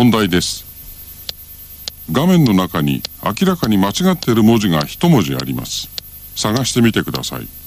問題です。画面の中に明らかに間違っている文字が一文字あります。探してみてください。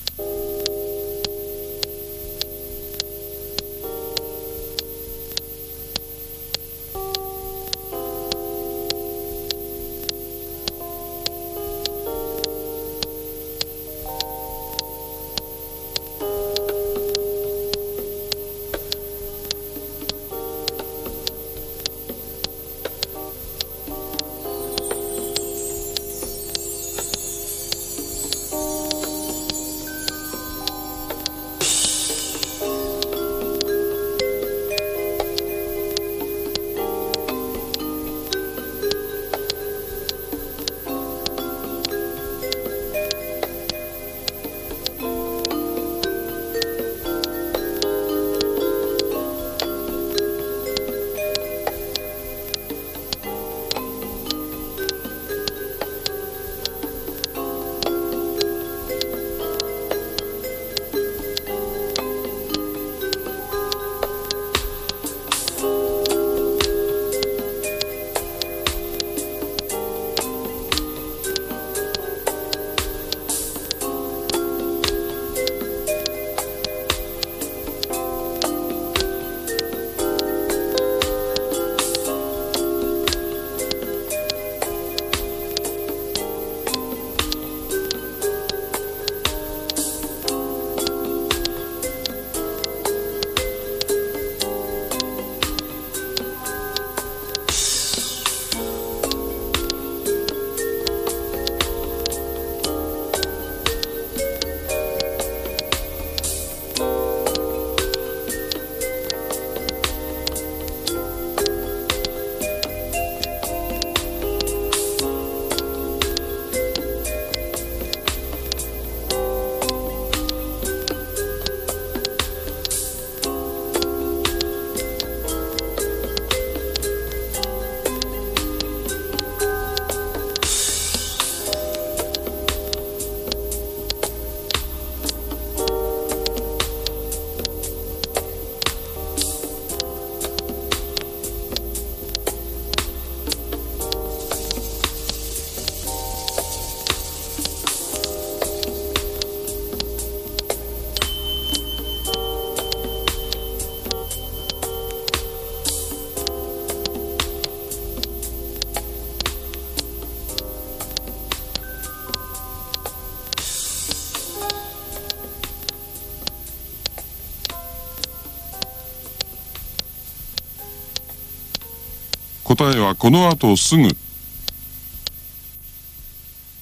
答えはこの後すぐ。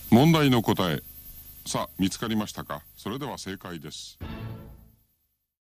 問題の答え。さあ見つかりましたか？それでは正解です。